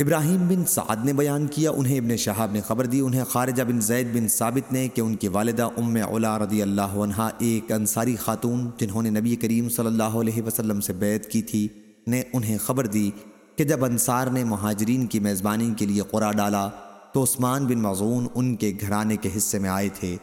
ابراہیم بن سعد نے بیان کیا، انہیں ابن شہاب نے خبر دی، انہیں خارجہ بن زید بن ثابت نے کہ ان کی والدہ ام علا رضی اللہ عنہ ایک انصاری خاتون جنہوں نے نبی کریم صلی اللہ علیہ وسلم سے بیعت کی تھی، نے انہیں خبر دی کہ جب انصار نے مہاجرین کی میزبانی کے لیے قرآ ڈالا تو عثمان بن مضون ان کے گھرانے کے حصے میں آئے تھے۔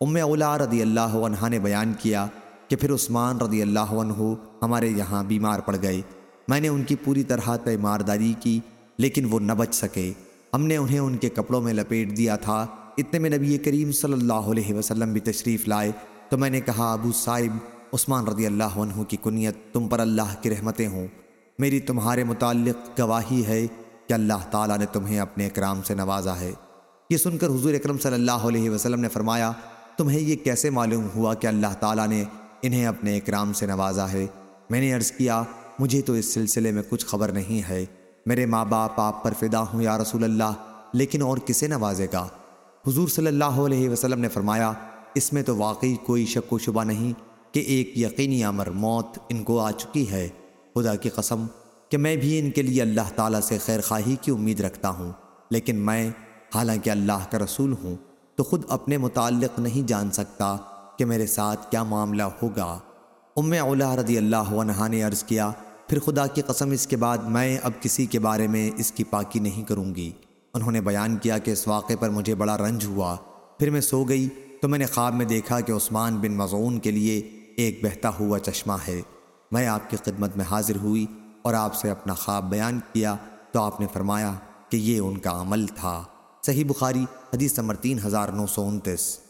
ام علا رضی اللہ عنہ نے بیان کیا کہ پھر عثمان رضی اللہ عنہ ہمارے یہاں بیمار پڑ گئے۔ میں نے ان کی پوری طرح پیمارداری کی لیکن وہ نہ بچ سکے۔ ہم نے انہیں ان کے کپڑوں میں لپیٹ دیا تھا۔ اتنے میں نبی کریم صلی اللہ علیہ وسلم بھی تشریف لائے۔ تو میں نے کہا، ابو صاحب عثمان رضی اللہ عنہ کی کنیت تم پر اللہ کی رحمتیں ہوں۔ میری تمہارے متعلق گواہی ہے کہ اللہ تعالیٰ نے تمہیں اپنے اکرام سے نوازا ہے۔ یہ سن کر حضور اکرم صلی اللہ علیہ وسلم نے فرمایا، تمہیں یہ کیسے معلوم ہوا کہ اللہ تعالیٰ نے انہیں اپنے اکرام سے نوازا ہے؟ میں نے عرض کیا، مجھے تو اس سلسلے میں کچھ خبر نہیں ہے۔ میرے ماں باپ آپ پر فدا ہوں یا رسول اللہ، لیکن اور کسے نوازے گا۔ حضور صلی اللہ علیہ وسلم نے فرمایا، اس میں تو واقعی کوئی شک و شبہ نہیں کہ ایک یقینی امر موت ان کو آ چکی ہے۔ خدا کی قسم کہ میں بھی ان کے لیے اللہ تعالیٰ سے خیر خواہی کی امید رکھتا ہوں، لیکن میں، حالانکہ اللہ کا رسول ہوں، تو خود اپنے متعلق نہیں جان سکتا کہ میرے ساتھ کیا معاملہ ہوگا۔ ام اولا رضی اللہ عنہ نے عرض کیا پھر خدا کی قسم اس کے بعد میں اب کسی کے بارے میں اس کی پاکی نہیں کروں گی۔ انہوں نے بیان کیا کہ اس واقعے پر مجھے بڑا رنج ہوا۔ پھر میں سو گئی تو میں نے خواب میں دیکھا کہ عثمان بن مضعون کے لیے ایک بہتا ہوا چشمہ ہے۔ میں آپ کی خدمت میں حاضر ہوئی اور آپ سے اپنا خواب بیان کیا تو آپ نے فرمایا کہ یہ ان کا عمل تھا۔ صحیح بخاری حدیث نمبر تین ہزار نو سو انتیس۔